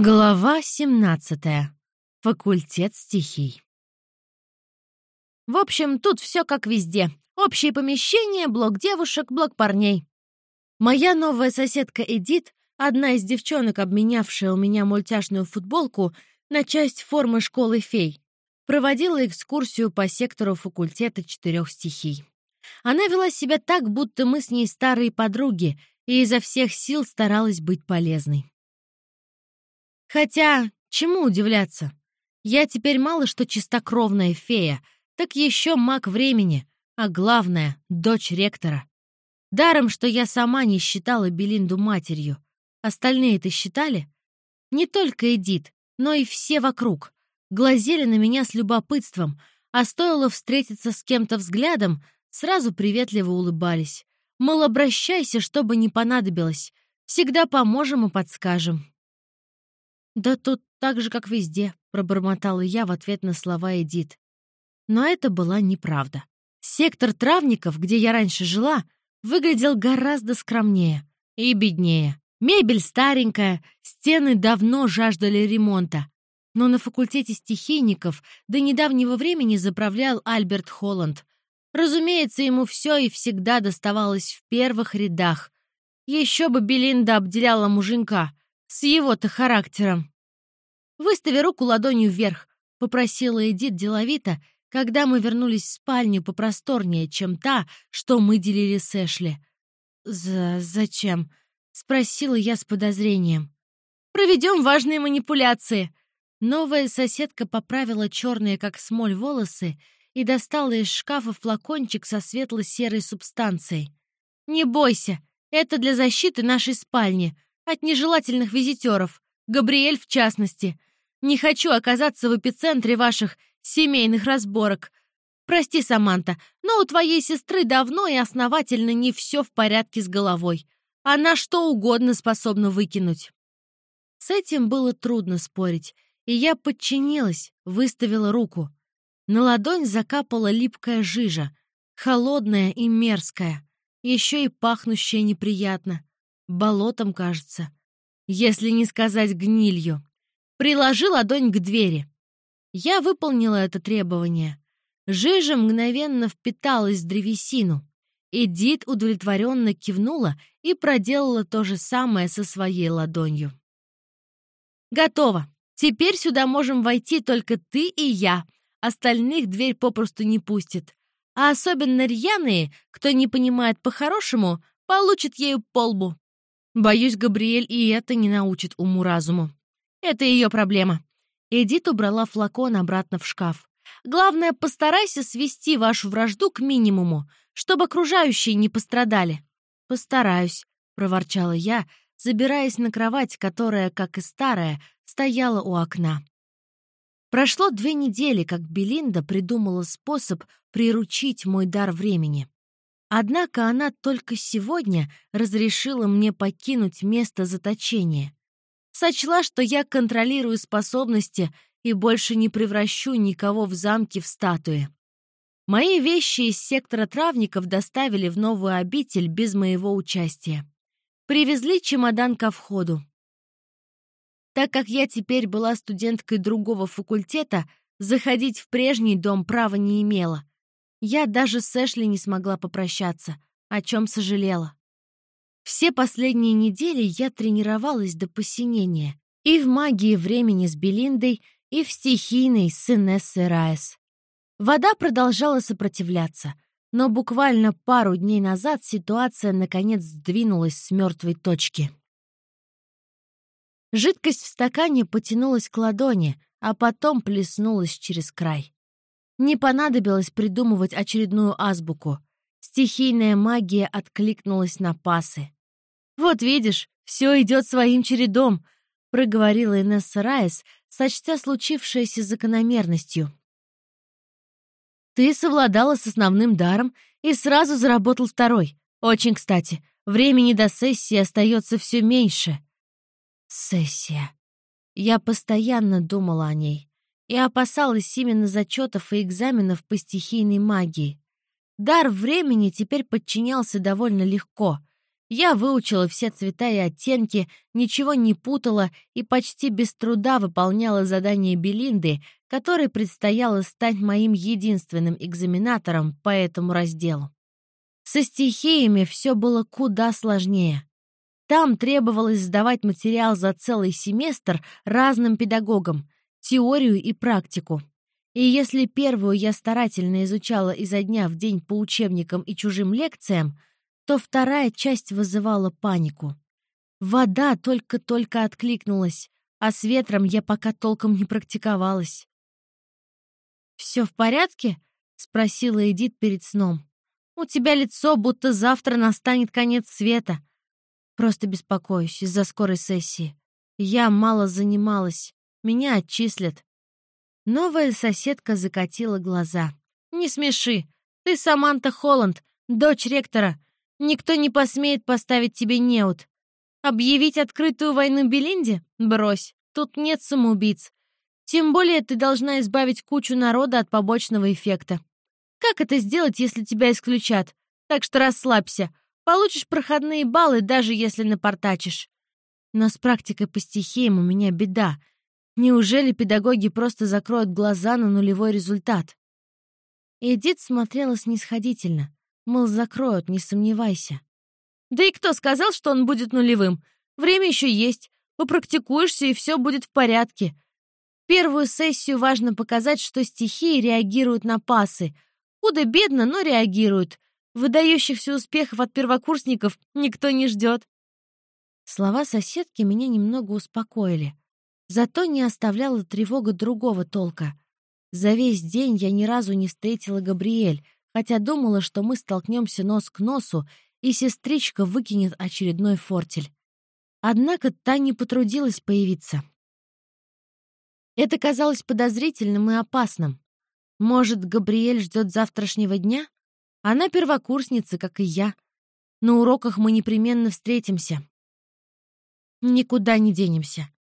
Глава 17. Факультет стихий. В общем, тут все как везде. Общее помещение, блок девушек, блок парней. Моя новая соседка Эдит, одна из девчонок, обменявшая у меня мультяшную футболку на часть формы школы фей, проводила экскурсию по сектору факультета четырех стихий. Она вела себя так, будто мы с ней старые подруги, и изо всех сил старалась быть полезной. Хотя, чему удивляться? Я теперь мало что чистокровная фея, так еще маг времени, а главное — дочь ректора. Даром, что я сама не считала Белинду матерью. Остальные это считали? Не только Эдит, но и все вокруг. Глазели на меня с любопытством, а стоило встретиться с кем-то взглядом, сразу приветливо улыбались. Мол, обращайся, что бы ни понадобилось. Всегда поможем и подскажем. «Да тут так же, как везде», — пробормотала я в ответ на слова Эдит. Но это была неправда. Сектор травников, где я раньше жила, выглядел гораздо скромнее и беднее. Мебель старенькая, стены давно жаждали ремонта. Но на факультете стихийников до недавнего времени заправлял Альберт Холланд. Разумеется, ему все и всегда доставалось в первых рядах. Еще бы Белинда обделяла муженька. С его-то характером. «Выстави руку ладонью вверх», — попросила Эдит деловито, когда мы вернулись в спальню попросторнее, чем та, что мы делили с Эшли. «За... зачем?» — спросила я с подозрением. «Проведем важные манипуляции». Новая соседка поправила черные, как смоль, волосы и достала из шкафа флакончик со светло-серой субстанцией. «Не бойся, это для защиты нашей спальни», от нежелательных визитеров, Габриэль в частности. Не хочу оказаться в эпицентре ваших семейных разборок. Прости, Саманта, но у твоей сестры давно и основательно не все в порядке с головой. Она что угодно способна выкинуть. С этим было трудно спорить, и я подчинилась, выставила руку. На ладонь закапала липкая жижа, холодная и мерзкая, еще и пахнущая неприятно. Болотом, кажется. Если не сказать гнилью. Приложи ладонь к двери. Я выполнила это требование. Жижа мгновенно впиталась в древесину. Эдит удовлетворенно кивнула и проделала то же самое со своей ладонью. «Готово. Теперь сюда можем войти только ты и я. Остальных дверь попросту не пустит. А особенно рьяные, кто не понимает по-хорошему, получат ею полбу. Боюсь, Габриэль и это не научит уму-разуму. Это ее проблема. Эдит убрала флакон обратно в шкаф. Главное, постарайся свести вашу вражду к минимуму, чтобы окружающие не пострадали. Постараюсь, проворчала я, забираясь на кровать, которая, как и старая, стояла у окна. Прошло две недели, как Белинда придумала способ приручить мой дар времени. Однако она только сегодня разрешила мне покинуть место заточения. Сочла, что я контролирую способности и больше не превращу никого в замки в статуи. Мои вещи из сектора травников доставили в новую обитель без моего участия. Привезли чемодан ко входу. Так как я теперь была студенткой другого факультета, заходить в прежний дом права не имела. Я даже с Эшли не смогла попрощаться, о чем сожалела. Все последние недели я тренировалась до посинения и в магии времени с Белиндой, и в стихийной с Инессой Райс. Вода продолжала сопротивляться, но буквально пару дней назад ситуация наконец сдвинулась с мертвой точки. Жидкость в стакане потянулась к ладони, а потом плеснулась через край. Не понадобилось придумывать очередную азбуку. Стихийная магия откликнулась на пасы. «Вот видишь, все идет своим чередом», — проговорила Инесса Райс, сочтя случившееся закономерностью. «Ты совладала с основным даром и сразу заработал второй. Очень кстати, времени до сессии остается все меньше». «Сессия». Я постоянно думала о ней и опасалась именно зачетов и экзаменов по стихийной магии. Дар времени теперь подчинялся довольно легко. Я выучила все цвета и оттенки, ничего не путала и почти без труда выполняла задание Белинды, которой предстояло стать моим единственным экзаменатором по этому разделу. Со стихиями все было куда сложнее. Там требовалось сдавать материал за целый семестр разным педагогам, теорию и практику. И если первую я старательно изучала изо дня в день по учебникам и чужим лекциям, то вторая часть вызывала панику. Вода только-только откликнулась, а с ветром я пока толком не практиковалась. «Все в порядке?» — спросила Эдит перед сном. «У тебя лицо, будто завтра настанет конец света. Просто беспокоюсь из-за скорой сессии. Я мало занималась. Меня отчислят». Новая соседка закатила глаза. «Не смеши. Ты Саманта Холланд, дочь ректора. Никто не посмеет поставить тебе неуд. Объявить открытую войну Белинде? Брось, тут нет самоубийц. Тем более ты должна избавить кучу народа от побочного эффекта. Как это сделать, если тебя исключат? Так что расслабься. Получишь проходные баллы, даже если напортачишь. Но с практикой по стихиям у меня беда. Неужели педагоги просто закроют глаза на нулевой результат? Эдит смотрела снисходительно. Мол, закроют, не сомневайся. Да и кто сказал, что он будет нулевым? Время еще есть. Попрактикуешься, и все будет в порядке. Первую сессию важно показать, что стихии реагируют на пасы. Худо-бедно, но реагируют. Выдающихся успехов от первокурсников никто не ждет. Слова соседки меня немного успокоили. Зато не оставляла тревога другого толка. За весь день я ни разу не встретила Габриэль, хотя думала, что мы столкнемся нос к носу, и сестричка выкинет очередной фортель. Однако та не потрудилась появиться. Это казалось подозрительным и опасным. Может, Габриэль ждет завтрашнего дня? Она первокурсница, как и я. На уроках мы непременно встретимся. Никуда не денемся.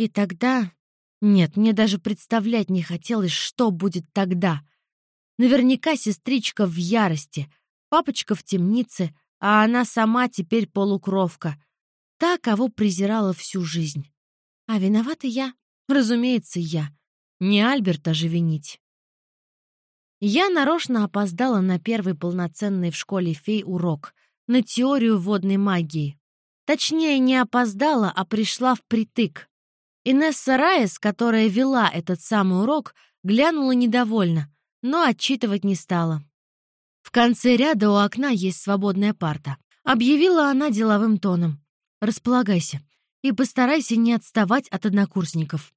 И тогда... Нет, мне даже представлять не хотелось, что будет тогда. Наверняка сестричка в ярости, папочка в темнице, а она сама теперь полукровка. Та, кого презирала всю жизнь. А виновата я, разумеется, я. Не Альберта же винить. Я нарочно опоздала на первый полноценный в школе фей урок, на теорию водной магии. Точнее, не опоздала, а пришла впритык. Инесса Райес, которая вела этот самый урок, глянула недовольно, но отчитывать не стала. В конце ряда у окна есть свободная парта. Объявила она деловым тоном. «Располагайся и постарайся не отставать от однокурсников».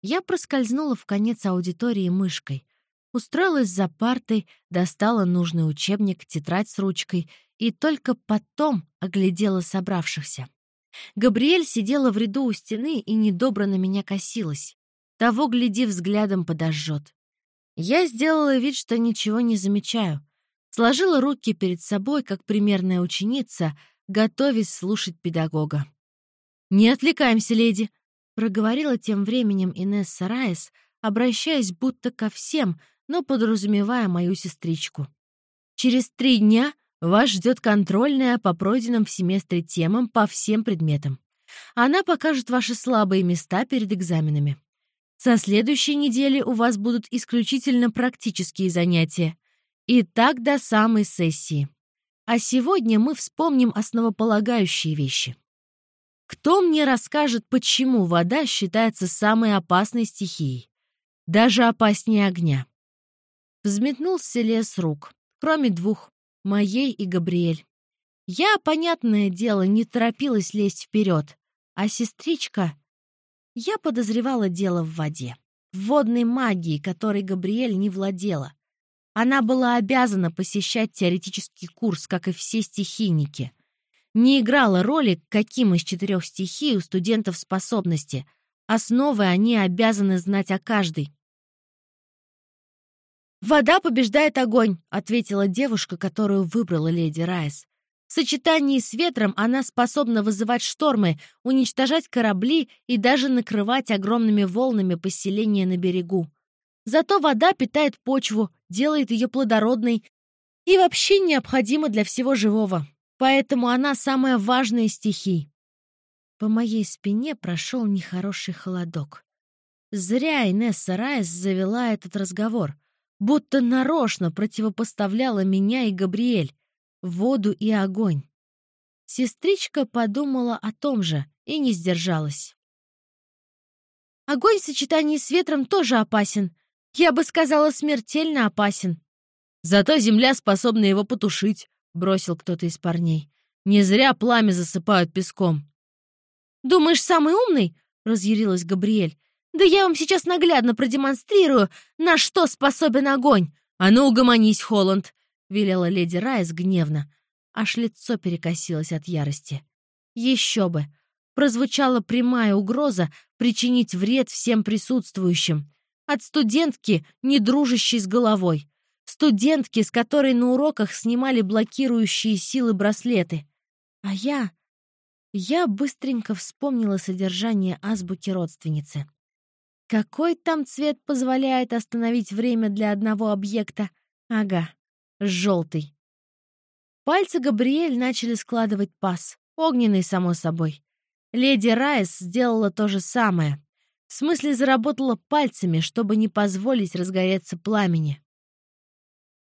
Я проскользнула в конец аудитории мышкой, устроилась за партой, достала нужный учебник, тетрадь с ручкой и только потом оглядела собравшихся. Габриэль сидела в ряду у стены и недобро на меня косилась. Того, гляди, взглядом подожжет. Я сделала вид, что ничего не замечаю. Сложила руки перед собой, как примерная ученица, готовясь слушать педагога. «Не отвлекаемся, леди!» — проговорила тем временем Инесса Райс, обращаясь будто ко всем, но подразумевая мою сестричку. «Через три дня вас ждет контрольная по пройденным в семестре темам по всем предметам. Она покажет ваши слабые места перед экзаменами. Со следующей недели у вас будут исключительно практические занятия. И так до самой сессии. А сегодня мы вспомним основополагающие вещи. Кто мне расскажет, почему вода считается самой опасной стихией? Даже опаснее огня. Взметнулся лес рук, кроме двух, моей и Габриэль. Я, понятное дело, не торопилась лезть вперед, а сестричка я подозревала дело в воде, в водной магии, которой Габриэль не владела. Она была обязана посещать теоретический курс, как и все стихийники. Не играла роли, каким из четырех стихий у студентов способности. Основы они обязаны знать о каждой. «Вода побеждает огонь», — ответила девушка, которую выбрала леди Райс. В сочетании с ветром она способна вызывать штормы, уничтожать корабли и даже накрывать огромными волнами поселения на берегу. Зато вода питает почву, делает ее плодородной и вообще необходима для всего живого. поэтому она самая важная из стихий. По моей спине прошел нехороший холодок. Зря Инесса Райс завела этот разговор, будто нарочно противопоставляла меня и Габриэль, воду и огонь. Сестричка подумала о том же и не сдержалась. Огонь в сочетании с ветром тоже опасен. Я бы сказала, смертельно опасен. Зато земля способна его потушить, бросил кто-то из парней. Не зря пламя засыпают песком. Думаешь, самый умный? разъярилась Габриэль. Да я вам сейчас наглядно продемонстрирую, на что способен огонь. А ну, угомонись, Холланд, велела леди Райс гневно. Аж лицо перекосилось от ярости. Еще бы! Прозвучала прямая угроза причинить вред всем присутствующим. От студентки, не дружащей с головой. Студентки, с которой на уроках снимали блокирующие силы браслеты. А я... Я быстренько вспомнила содержание азбуки родственницы. Какой там цвет позволяет остановить время для одного объекта? Ага, желтый. Пальцы Габриэль начали складывать паз. Огненный, само собой. Леди Райс сделала то же самое. В смысле, заработала пальцами, чтобы не позволить разгореться пламени.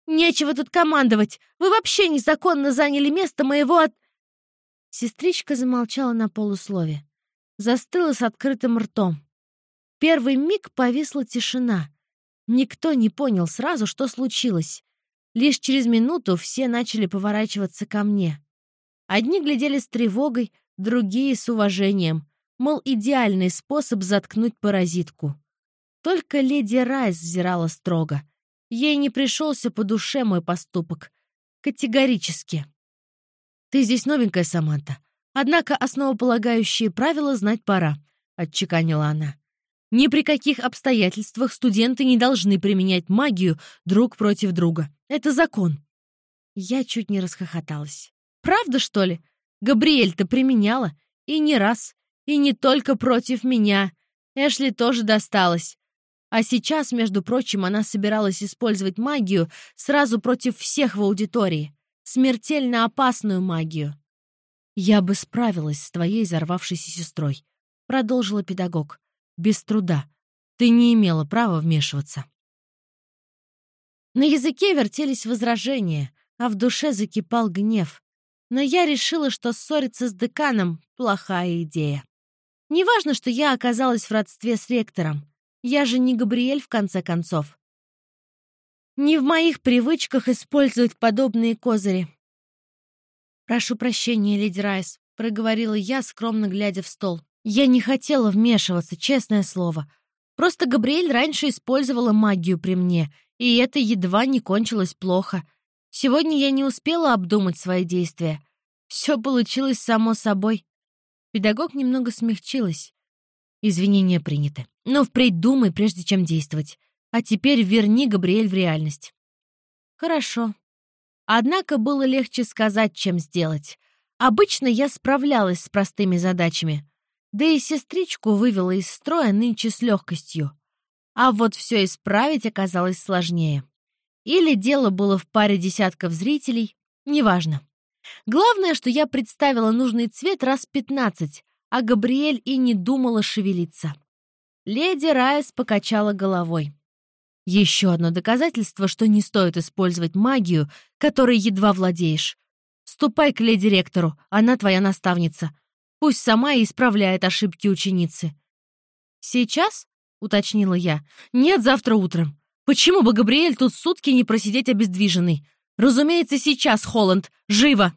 «Нечего тут командовать! Вы вообще незаконно заняли место моего от...» Сестричка замолчала на полуслове. Застыла с открытым ртом. Первый миг повисла тишина. Никто не понял сразу, что случилось. Лишь через минуту все начали поворачиваться ко мне. Одни глядели с тревогой, другие — с уважением. Мол, идеальный способ заткнуть паразитку. Только леди Райс взирала строго. Ей не пришелся по душе мой поступок. Категорически. «Ты здесь новенькая, Саманта. Однако основополагающие правила знать пора», — отчеканила она. Ни при каких обстоятельствах студенты не должны применять магию друг против друга. Это закон. Я чуть не расхохоталась. Правда, что ли? Габриэль-то применяла. И не раз. И не только против меня. Эшли тоже досталось. А сейчас, между прочим, она собиралась использовать магию сразу против всех в аудитории. Смертельно опасную магию. «Я бы справилась с твоей взорвавшейся сестрой», — продолжила педагог без труда. Ты не имела права вмешиваться. На языке вертелись возражения, а в душе закипал гнев. Но я решила, что ссориться с деканом — плохая идея. Неважно, что я оказалась в родстве с ректором. Я же не Габриэль, в конце концов. Не в моих привычках использовать подобные козыри. «Прошу прощения, леди Райс», — проговорила я, скромно глядя в стол. Я не хотела вмешиваться, честное слово. Просто Габриэль раньше использовала магию при мне, и это едва не кончилось плохо. Сегодня я не успела обдумать свои действия. Все получилось само собой. Педагог немного смягчилась. Извинения приняты. Но впредь думай, прежде чем действовать. А теперь верни Габриэль в реальность. Хорошо. Однако было легче сказать, чем сделать. Обычно я справлялась с простыми задачами. Да и сестричку вывела из строя нынче с легкостью. А вот все исправить оказалось сложнее. Или дело было в паре десятков зрителей, неважно. Главное, что я представила нужный цвет раз пятнадцать, а Габриэль и не думала шевелиться. Леди Райс покачала головой. Еще одно доказательство, что не стоит использовать магию, которой едва владеешь. Ступай к леди-ректору, она твоя наставница. Пусть сама и исправляет ошибки ученицы. «Сейчас?» — уточнила я. «Нет, завтра утром. Почему бы Габриэль тут сутки не просидеть обездвиженный? Разумеется, сейчас, Холланд. Живо!»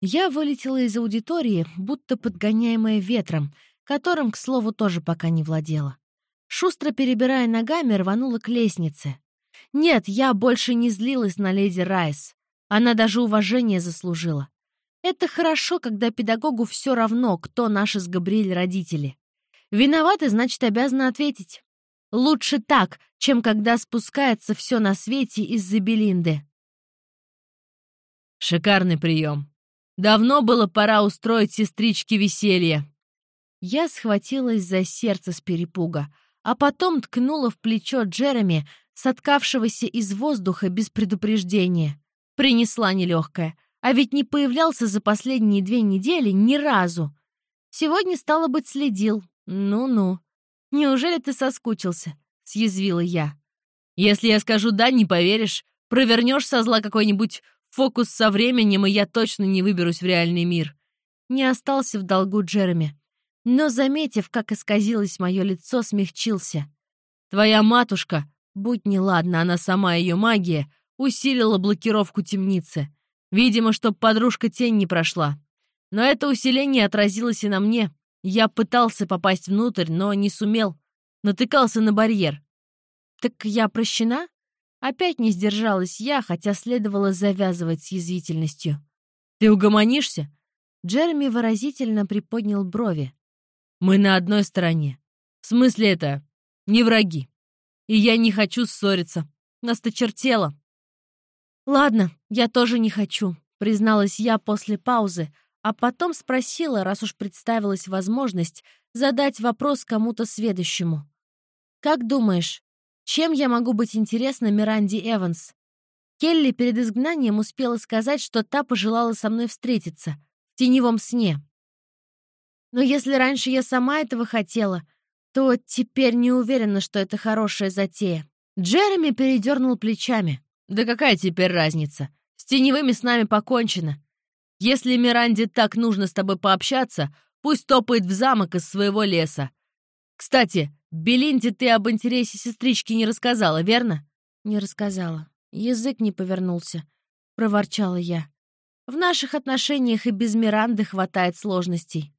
Я вылетела из аудитории, будто подгоняемая ветром, которым, к слову, тоже пока не владела. Шустро перебирая ногами, рванула к лестнице. Нет, я больше не злилась на леди Райс. Она даже уважение заслужила. Это хорошо, когда педагогу все равно, кто наши с Габриэль родители. Виноваты, значит, обязаны ответить. Лучше так, чем когда спускается все на свете из-за Белинды. Шикарный прием. Давно было пора устроить сестричке веселье. Я схватилась за сердце с перепуга, а потом ткнула в плечо Джереми, соткавшегося из воздуха без предупреждения. Принесла нелегкая — А ведь не появлялся за последние две недели ни разу. Сегодня, стало быть, следил. Ну-ну. Неужели ты соскучился? Съязвила я. Если я скажу «да», не поверишь. Провернешь со зла какой-нибудь фокус со временем, и я точно не выберусь в реальный мир. Не остался в долгу Джереми. Но, заметив, как исказилось мое лицо, смягчился. Твоя матушка, будь неладна, она сама ее магия, усилила блокировку темницы. Видимо, чтоб подружка тень не прошла. Но это усиление отразилось и на мне. Я пытался попасть внутрь, но не сумел. Натыкался на барьер. «Так я прощена?» Опять не сдержалась я, хотя следовало завязывать с язвительностью. «Ты угомонишься?» Джереми выразительно приподнял брови. «Мы на одной стороне. В смысле это? Не враги. И я не хочу ссориться. Нас то чертело. «Ладно, я тоже не хочу», — призналась я после паузы, а потом спросила, раз уж представилась возможность, задать вопрос кому-то сведущему. «Как думаешь, чем я могу быть интересна Миранде Эванс?» Келли перед изгнанием успела сказать, что та пожелала со мной встретиться в теневом сне. Но если раньше я сама этого хотела, то теперь не уверена, что это хорошая затея. Джереми передернул плечами. «Да какая теперь разница? С теневыми с нами покончено. Если Миранде так нужно с тобой пообщаться, пусть топает в замок из своего леса. Кстати, Белинде ты об интересе сестрички не рассказала, верно?» «Не рассказала. Язык не повернулся», — проворчала я. «В наших отношениях и без Миранды хватает сложностей».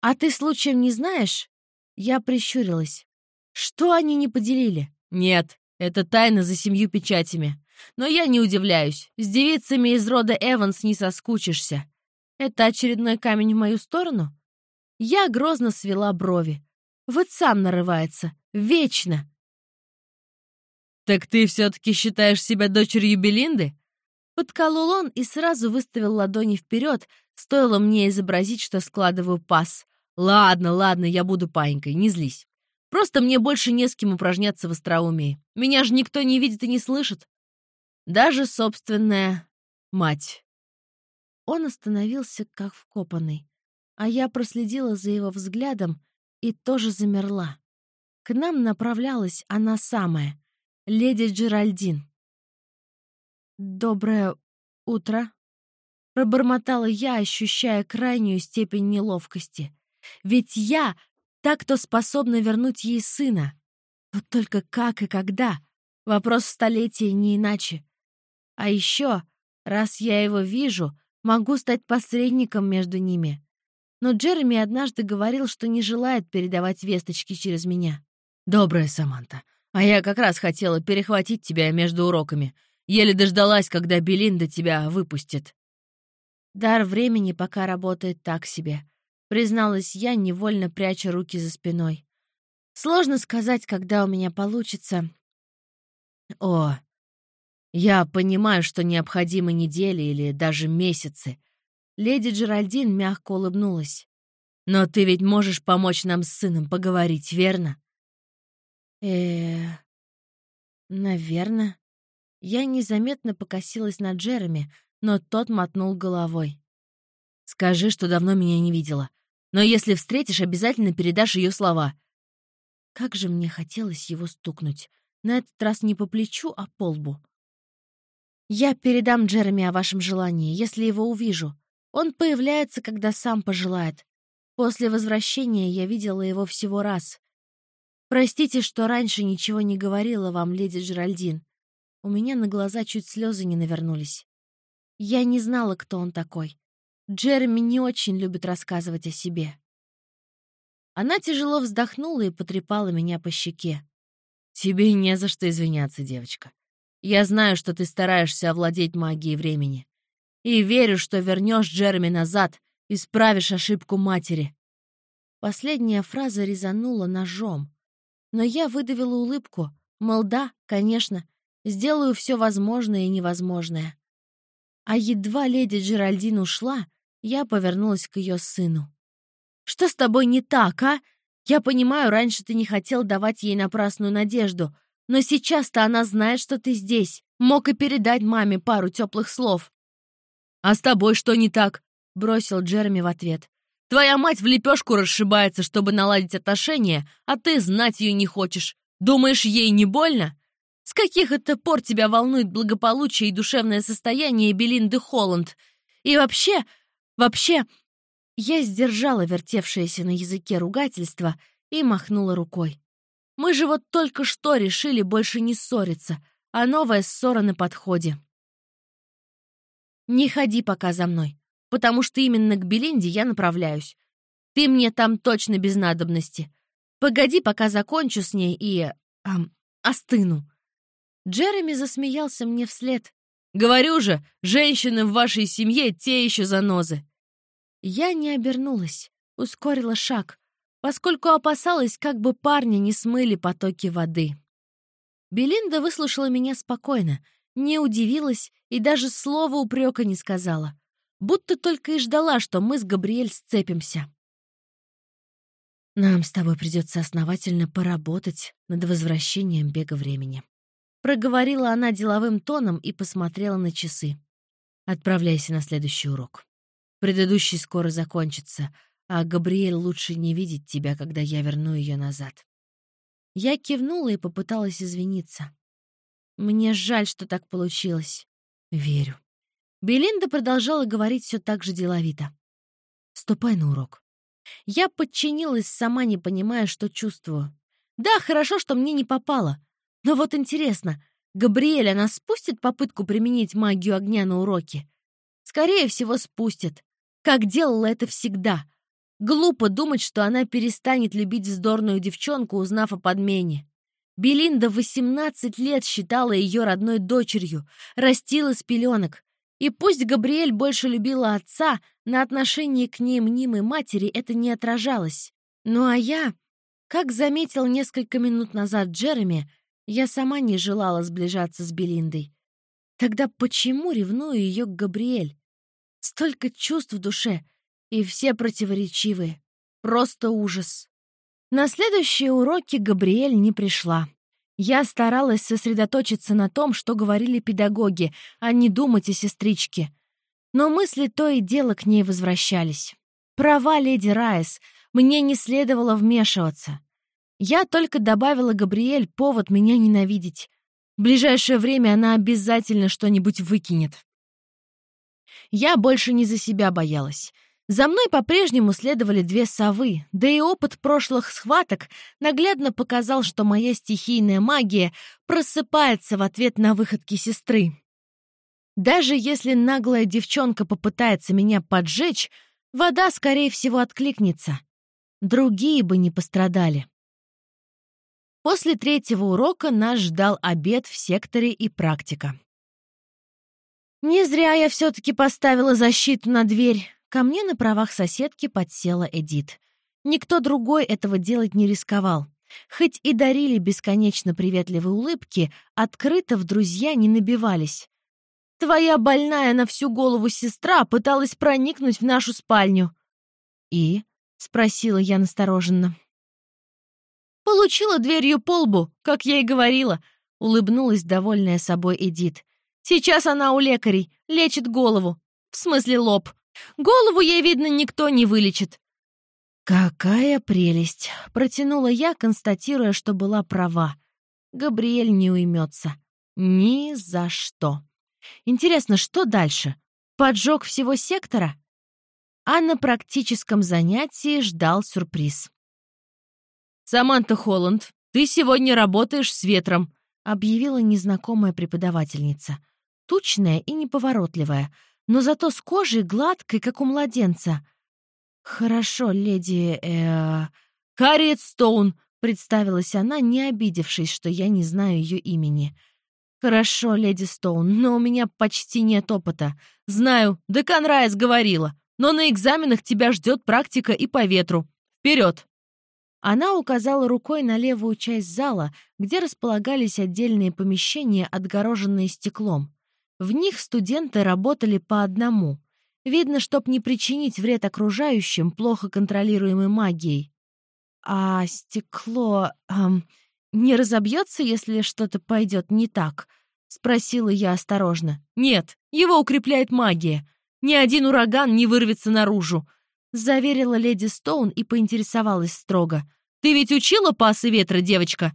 «А ты случаем не знаешь?» Я прищурилась. «Что они не поделили?» «Нет, это тайна за семью печатями. Но я не удивляюсь. С девицами из рода Эванс не соскучишься. Это очередной камень в мою сторону? Я грозно свела брови. Вот сам нарывается. Вечно. «Так ты все-таки считаешь себя дочерью Белинды?» Подколол он и сразу выставил ладони вперед, стоило мне изобразить, что складываю пас. «Ладно, ладно, я буду паинькой, не злись. Просто мне больше не с кем упражняться в остроумии. Меня же никто не видит и не слышит. Даже собственная мать». Он остановился, как вкопанный, а я проследила за его взглядом и тоже замерла. К нам направлялась она самая, леди Джеральдин. «Доброе утро», — пробормотала я, ощущая крайнюю степень неловкости. «Ведь я та, кто способна вернуть ей сына. Вот только как и когда? Вопрос столетия не иначе. А еще, раз я его вижу, могу стать посредником между ними. Но Джереми однажды говорил, что не желает передавать весточки через меня. «Добрая Саманта, а я как раз хотела перехватить тебя между уроками. Еле дождалась, когда Белинда тебя выпустит». Дар времени пока работает так себе, призналась я, невольно пряча руки за спиной. Сложно сказать, когда у меня получится. О, я понимаю, что необходимы недели или даже месяцы, Леди Джеральдин мягко улыбнулась. «Но ты ведь можешь помочь нам с сыном поговорить, верно?» э Наверное. Я незаметно покосилась на Джереми, но тот мотнул головой. «Скажи, что давно меня не видела. Но если встретишь, обязательно передашь ее слова». Как же мне хотелось его стукнуть. На этот раз не по плечу, а по лбу. «Я передам Джереми о вашем желании, если его увижу. Он появляется, когда сам пожелает. После возвращения я видела его всего раз. Простите, что раньше ничего не говорила вам, леди Джеральдин. У меня на глаза чуть слезы не навернулись. Я не знала, кто он такой. Джереми не очень любит рассказывать о себе. Она тяжело вздохнула и потрепала меня по щеке. «Тебе не за что извиняться, девочка. Я знаю, что ты стараешься овладеть магией времени. И верю, что вернешь Джереми назад, исправишь ошибку матери». Последняя фраза резанула ножом. Но я выдавила улыбку, мол, да, конечно, сделаю все возможное и невозможное. А едва леди Джеральдин ушла, я повернулась к ее сыну. «Что с тобой не так, а? Я понимаю, раньше ты не хотел давать ей напрасную надежду, но сейчас-то она знает, что ты здесь. Мог и передать маме пару теплых слов. «А с тобой что не так?» — бросил Джереми в ответ. «Твоя мать в лепешку расшибается, чтобы наладить отношения, а ты знать ее не хочешь. Думаешь, ей не больно? С каких это пор тебя волнует благополучие и душевное состояние Белинды Холланд? И вообще, вообще...» Я сдержала вертевшееся на языке ругательство и махнула рукой. «Мы же вот только что решили больше не ссориться, а новая ссора на подходе. Не ходи пока за мной, потому что именно к Белинде я направляюсь. Ты мне там точно без надобности. Погоди, пока закончу с ней и... Эм, остыну». Джереми засмеялся мне вслед. «Говорю же, женщины в вашей семье те еще занозы». Я не обернулась, ускорила шаг, поскольку опасалась, как бы парня не смыли потоки воды. Белинда выслушала меня спокойно, не удивилась и даже слова упрека не сказала, будто только и ждала, что мы с Габриэль сцепимся. «Нам с тобой придется основательно поработать над возвращением бега времени», проговорила она деловым тоном и посмотрела на часы. «Отправляйся на следующий урок. Предыдущий скоро закончится, а Габриэль лучше не видеть тебя, когда я верну ее назад». Я кивнула и попыталась извиниться. Мне жаль, что так получилось. Верю. Белинда продолжала говорить все так же деловито. Ступай на урок. Я подчинилась, сама не понимая, что чувствую. Да, хорошо, что мне не попало. Но вот интересно, Габриэль, она спустит попытку применить магию огня на уроке? Скорее всего, спустит. Как делала это всегда. Глупо думать, что она перестанет любить вздорную девчонку, узнав о подмене. Белинда в 18 лет считала ее родной дочерью, растила с пеленок. И пусть Габриэль больше любила отца, на отношении к ней мнимой матери это не отражалось. Ну а я, как заметил несколько минут назад Джереми, я сама не желала сближаться с Белиндой. Тогда почему ревную ее к Габриэль? Столько чувств в душе, и все противоречивые. Просто ужас. На следующие уроки Габриэль не пришла. Я старалась сосредоточиться на том, что говорили педагоги, а не думать о сестричке. Но мысли то и дело к ней возвращались. Права леди Райс, мне не следовало вмешиваться. Я только добавила Габриэль повод меня ненавидеть. В ближайшее время она обязательно что-нибудь выкинет. Я больше не за себя боялась. За мной по-прежнему следовали две совы, да и опыт прошлых схваток наглядно показал, что моя стихийная магия просыпается в ответ на выходки сестры. Даже если наглая девчонка попытается меня поджечь, вода, скорее всего, откликнется. Другие бы не пострадали. После третьего урока нас ждал обед в секторе и практика. Не зря я все-таки поставила защиту на дверь. Ко мне на правах соседки подсела Эдит. Никто другой этого делать не рисковал. Хоть и дарили бесконечно приветливые улыбки, открыто в друзья не набивались. «Твоя больная на всю голову сестра пыталась проникнуть в нашу спальню». «И?» — спросила я настороженно. «Получила дверью по лбу, как я и говорила», — улыбнулась довольная собой Эдит. «Сейчас она у лекарей, лечит голову. В смысле лоб. Голову ей, видно, никто не вылечит. «Какая прелесть!» — протянула я, констатируя, что была права. Габриэль не уймется. Ни за что. Интересно, что дальше? Поджог всего сектора? А на практическом занятии ждал сюрприз. «Саманта Холланд, ты сегодня работаешь с ветром», — объявила незнакомая преподавательница. Тучная и неповоротливая — но зато с кожей гладкой, как у младенца. «Хорошо, леди... э Харриет Стоун», — представилась она, не обидевшись, что я не знаю ее имени. «Хорошо, леди Стоун, но у меня почти нет опыта. Знаю, декан Райс говорила, но на экзаменах тебя ждет практика и по ветру. Вперед!» Она указала рукой на левую часть зала, где располагались отдельные помещения, отгороженные стеклом. В них студенты работали по одному. Видно, чтоб не причинить вред окружающим, плохо контролируемой магией. А стекло... Эм, не разобьется, если что-то пойдет не так? Спросила я осторожно. Нет, его укрепляет магия. Ни один ураган не вырвется наружу!» Заверила леди Стоун и поинтересовалась строго. «Ты ведь учила пасы ветра, девочка?»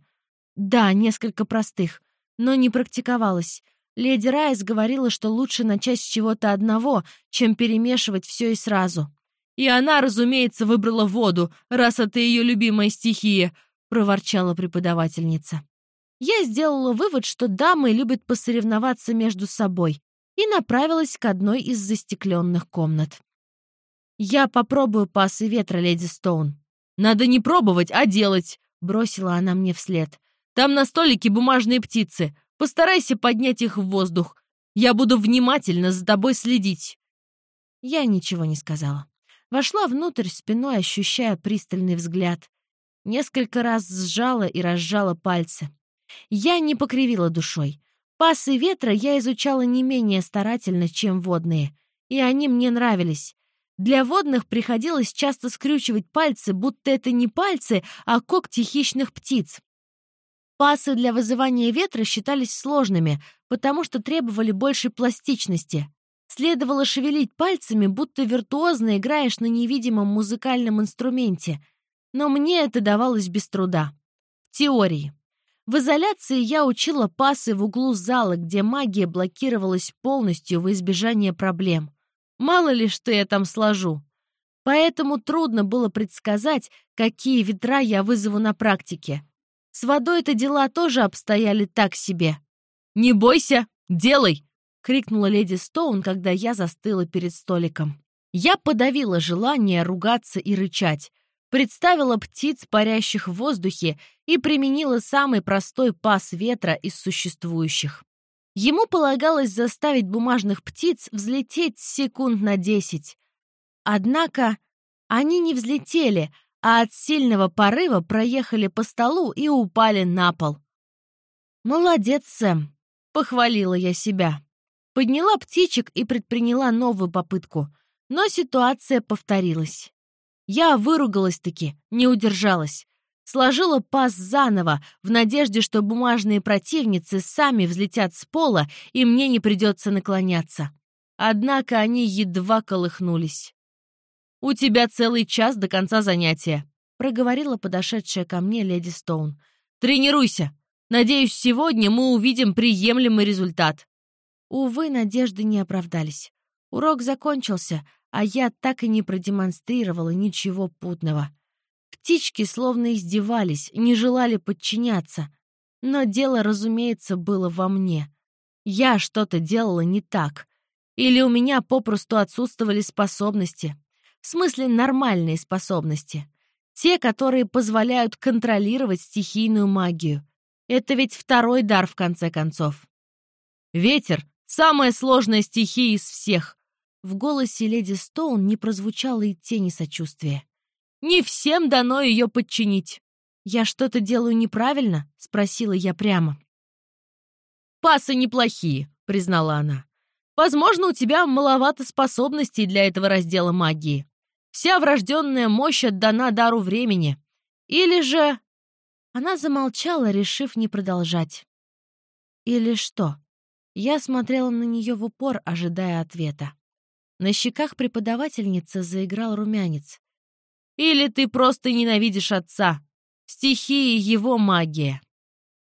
«Да, несколько простых, но не практиковалась. Леди Райс говорила, что лучше начать с чего-то одного, чем перемешивать все и сразу». «И она, разумеется, выбрала воду, раз это ее любимая стихия», — проворчала преподавательница. Я сделала вывод, что дамы любят посоревноваться между собой, и направилась к одной из застекленных комнат. «Я попробую пасы ветра, леди Стоун». «Надо не пробовать, а делать», — бросила она мне вслед. «Там на столике бумажные птицы. Постарайся поднять их в воздух. Я буду внимательно за тобой следить». Я ничего не сказала. Вошла внутрь спиной, ощущая пристальный взгляд. Несколько раз сжала и разжала пальцы. Я не покривила душой. Пасы ветра я изучала не менее старательно, чем водные, и они мне нравились. Для водных приходилось часто скрючивать пальцы, будто это не пальцы, а когти хищных птиц. Пасы для вызывания ветра считались сложными, потому что требовали большей пластичности. Следовало шевелить пальцами, будто виртуозно играешь на невидимом музыкальном инструменте. Но мне это давалось без труда. В теории. В изоляции я учила пасы в углу зала, где магия блокировалась полностью во избежание проблем. Мало ли, что я там сложу. Поэтому трудно было предсказать, какие ветра я вызову на практике. С водой это дела тоже обстояли так себе. «Не бойся, делай!» — крикнула леди Стоун, когда я застыла перед столиком. Я подавила желание ругаться и рычать, представила птиц, парящих в воздухе, и применила самый простой пас ветра из существующих. Ему полагалось заставить бумажных птиц взлететь секунд на десять. Однако они не взлетели, а от сильного порыва проехали по столу и упали на пол. «Молодец, Сэм!» — похвалила я себя. Подняла птичек и предприняла новую попытку, но ситуация повторилась. Я выругалась-таки, не удержалась. Сложила паз заново, в надежде, что бумажные противницы сами взлетят с пола, и мне не придется наклоняться. Однако они едва колыхнулись. «У тебя целый час до конца занятия», — проговорила подошедшая ко мне леди Стоун. «Тренируйся. Надеюсь, сегодня мы увидим приемлемый результат». Увы, надежды не оправдались. Урок закончился, а я так и не продемонстрировала ничего путного. Птички словно издевались, не желали подчиняться. Но дело, разумеется, было во мне. Я что-то делала не так. Или у меня попросту отсутствовали способности. В смысле, нормальные способности. Те, которые позволяют контролировать стихийную магию. Это ведь второй дар, в конце концов. Ветер — самая сложная стихия из всех. В голосе леди Стоун не прозвучало и тени сочувствия. Не всем дано ее подчинить. «Я что-то делаю неправильно?» — спросила я прямо. «Пасы неплохие», — признала она. «Возможно, у тебя маловато способностей для этого раздела магии. Вся врожденная мощь отдана дару времени. Или же...» Она замолчала, решив не продолжать. «Или что?» Я смотрела на нее в упор, ожидая ответа. На щеках преподавательницы заиграл румянец. «Или ты просто ненавидишь отца. Стихии его магия».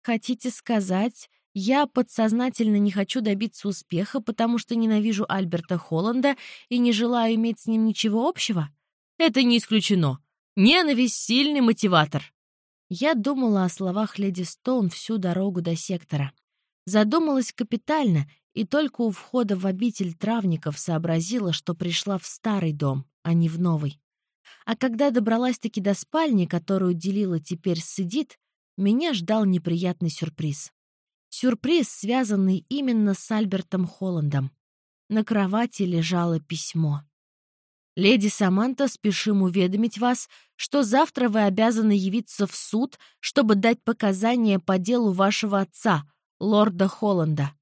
«Хотите сказать, я подсознательно не хочу добиться успеха, потому что ненавижу Альберта Холланда и не желаю иметь с ним ничего общего? Это не исключено. Ненависть — сильный мотиватор. Я думала о словах леди Стоун всю дорогу до сектора. Задумалась капитально и только у входа в обитель травников сообразила, что пришла в старый дом, а не в новый. А когда добралась-таки до спальни, которую делила теперь с Эдит, меня ждал неприятный сюрприз. Сюрприз, связанный именно с Альбертом Холландом. На кровати лежало письмо. «Леди Саманта, спешим уведомить вас, что завтра вы обязаны явиться в суд, чтобы дать показания по делу вашего отца, лорда Холланда».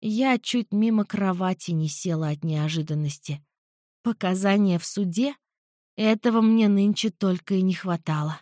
Я чуть мимо кровати не села от неожиданности. Показания в суде? Этого мне нынче только и не хватало.